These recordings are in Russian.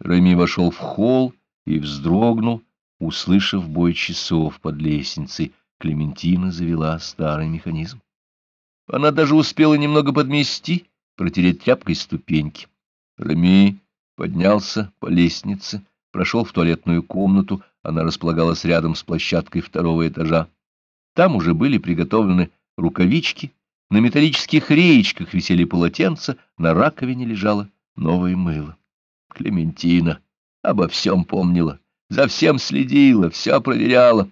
Реми вошел в холл и вздрогнул, услышав бой часов под лестницей. Клементина завела старый механизм. Она даже успела немного подмести, протереть тряпкой ступеньки. Реми поднялся по лестнице, прошел в туалетную комнату, она располагалась рядом с площадкой второго этажа. Там уже были приготовлены рукавички, на металлических реечках висели полотенца, на раковине лежало новое мыло. Клементина обо всем помнила, за всем следила, все проверяла.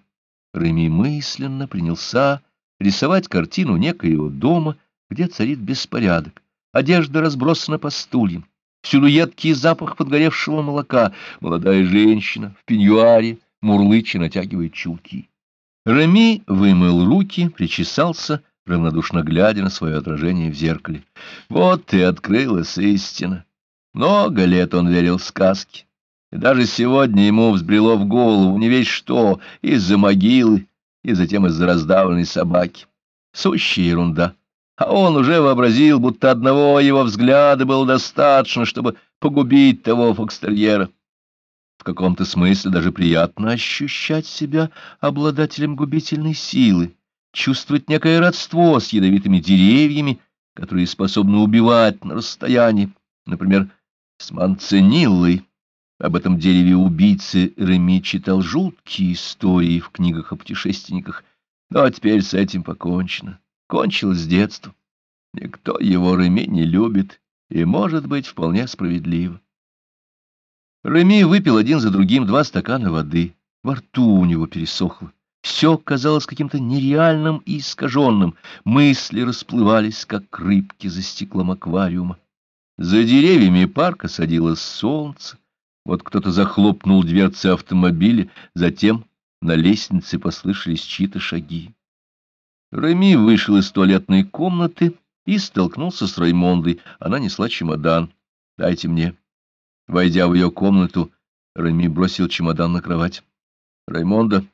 Реми мысленно принялся рисовать картину некоего дома, где царит беспорядок, одежда разбросана по стульям, всюду едкий запах подгоревшего молока, молодая женщина в пеньюаре, мурлыча натягивает чулки. Реми вымыл руки, причесался, равнодушно глядя на свое отражение в зеркале. Вот и открылась истина. Много лет он верил в сказки. И даже сегодня ему взбрело в голову не весь что, из-за могилы, и затем из-за раздавленной собаки. Сущая ерунда. А он уже вообразил, будто одного его взгляда было достаточно, чтобы погубить того фокстерьера. В каком-то смысле даже приятно ощущать себя обладателем губительной силы, чувствовать некое родство с ядовитыми деревьями, которые способны убивать на расстоянии, например, с манцениллой. Об этом дереве убийцы Реми читал жуткие истории в книгах о путешественниках, но теперь с этим покончено. Кончилось с. Никто его Реми не любит, и, может быть, вполне справедливо. Реми выпил один за другим два стакана воды. Во рту у него пересохло. Все казалось каким-то нереальным и искаженным. Мысли расплывались, как рыбки за стеклом аквариума. За деревьями парка садилось солнце. Вот кто-то захлопнул дверцы автомобиля, затем на лестнице послышались чьи-то шаги. Реми вышел из туалетной комнаты и столкнулся с Раймондой. Она несла чемодан. «Дайте мне». Войдя в ее комнату, Реми бросил чемодан на кровать. «Раймонда,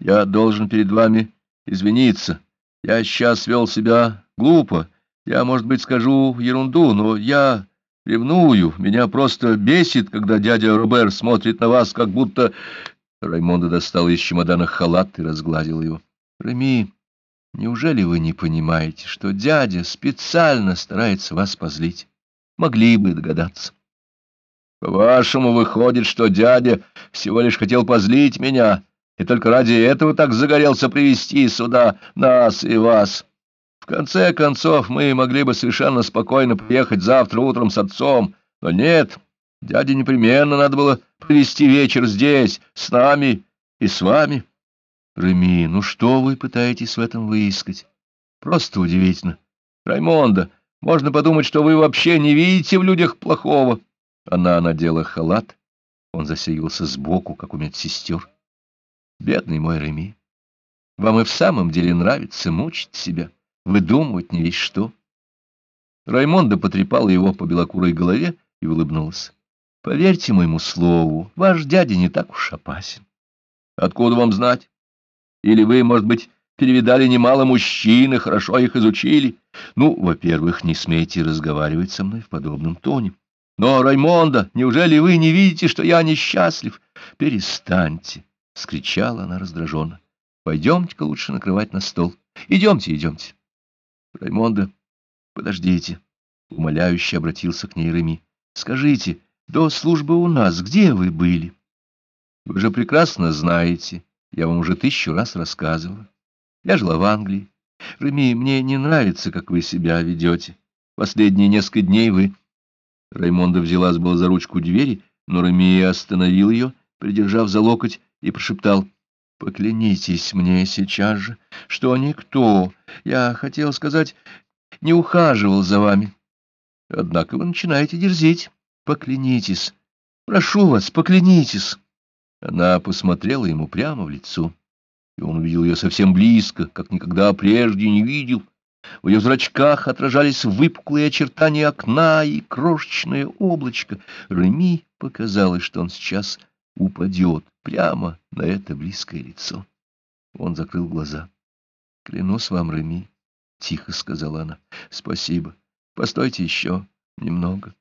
я должен перед вами извиниться. Я сейчас вел себя глупо. Я, может быть, скажу ерунду, но я ревную. Меня просто бесит, когда дядя Робер смотрит на вас, как будто...» Раймонда достала из чемодана халат и разгладила его. «Реми, неужели вы не понимаете, что дядя специально старается вас позлить? Могли бы догадаться». «По-вашему, выходит, что дядя всего лишь хотел позлить меня, и только ради этого так загорелся привести сюда нас и вас». В конце концов, мы могли бы совершенно спокойно приехать завтра утром с отцом, но нет, дяде непременно надо было провести вечер здесь, с нами и с вами. Реми, ну что вы пытаетесь в этом выискать? Просто удивительно. Раймонда, можно подумать, что вы вообще не видите в людях плохого. Она надела халат, он засеялся сбоку, как у медсестер. Бедный мой Реми, вам и в самом деле нравится мучить себя выдумывать не весь что. Раймонда потрепала его по белокурой голове и улыбнулась. — Поверьте моему слову, ваш дядя не так уж опасен. — Откуда вам знать? Или вы, может быть, перевидали немало мужчин и хорошо их изучили? Ну, во-первых, не смейте разговаривать со мной в подобном тоне. Но, Раймонда, неужели вы не видите, что я несчастлив? Перестаньте, — скричала она раздраженно. — Пойдемте-ка лучше накрывать на стол. Идемте, идемте. Раймонда, подождите, — умоляюще обратился к ней Реми. — Скажите, до службы у нас где вы были? Вы же прекрасно знаете, я вам уже тысячу раз рассказывала. Я жила в Англии. Реми, мне не нравится, как вы себя ведете. Последние несколько дней вы... Раймонда взялась была за ручку двери, но Реми остановил ее, придержав за локоть, и прошептал — Поклянитесь мне сейчас же, что никто, я хотел сказать, не ухаживал за вами. Однако вы начинаете дерзить. Поклянитесь. Прошу вас, поклянитесь. Она посмотрела ему прямо в лицо, и он увидел ее совсем близко, как никогда прежде не видел. В ее зрачках отражались выпуклые очертания окна и крошечное облачко. Реми показалось, что он сейчас упадет прямо на это близкое лицо. Он закрыл глаза. — Клянусь вам, Реми, — тихо сказала она. — Спасибо. Постойте еще немного.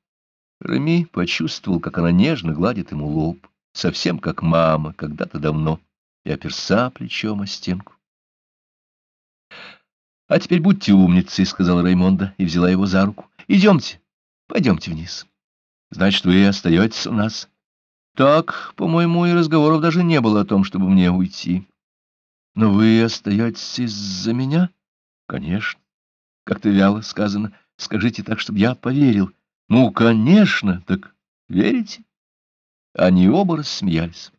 Рами почувствовал, как она нежно гладит ему лоб, совсем как мама когда-то давно, и оперся плечом о стенку. — А теперь будьте умницей, — сказала Раймонда и взяла его за руку. — Идемте, пойдемте вниз. — Значит, вы остаетесь у нас? — Так, по-моему, и разговоров даже не было о том, чтобы мне уйти. — Но вы остаетесь из-за меня? — Конечно. Как-то вяло сказано. Скажите так, чтобы я поверил. — Ну, конечно, так верите? Они оба рассмеялись.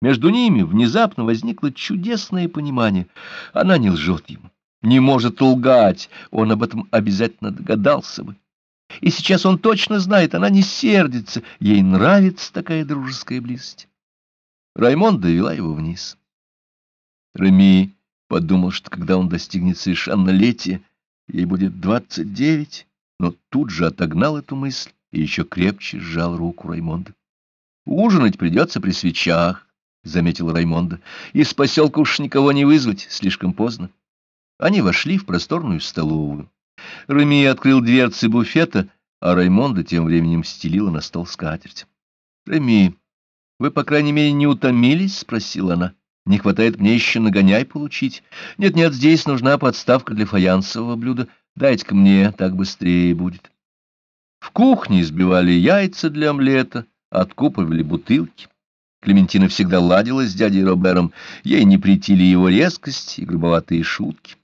Между ними внезапно возникло чудесное понимание. Она не лжет ему не может лгать, он об этом обязательно догадался бы. И сейчас он точно знает, она не сердится, ей нравится такая дружеская близость. Раймон довела его вниз. Реми подумал, что когда он достигнет совершеннолетия, ей будет двадцать девять, но тут же отогнал эту мысль и еще крепче сжал руку Раймонда. «Ужинать придется при свечах», — заметил Раймонда, — «из поселка уж никого не вызвать, слишком поздно». Они вошли в просторную столовую. Реми открыл дверцы буфета, а Раймонда тем временем стелила на стол скатерть. — Реми, вы, по крайней мере, не утомились? — спросила она. — Не хватает мне еще нагоняй получить? Нет-нет, здесь нужна подставка для фаянсового блюда. Дайте-ка мне, так быстрее будет. В кухне избивали яйца для омлета, откупывали бутылки. Клементина всегда ладила с дядей Робером, ей не притили его резкость и грубоватые шутки.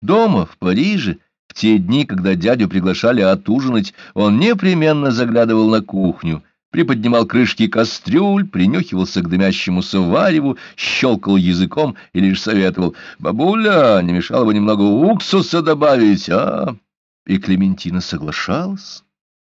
Дома, в Париже, в те дни, когда дядю приглашали отужинать, он непременно заглядывал на кухню, приподнимал крышки кастрюль, принюхивался к дымящемуся вареву, щелкал языком и лишь советовал «Бабуля, не мешало бы немного уксуса добавить, а?» И Клементина соглашалась.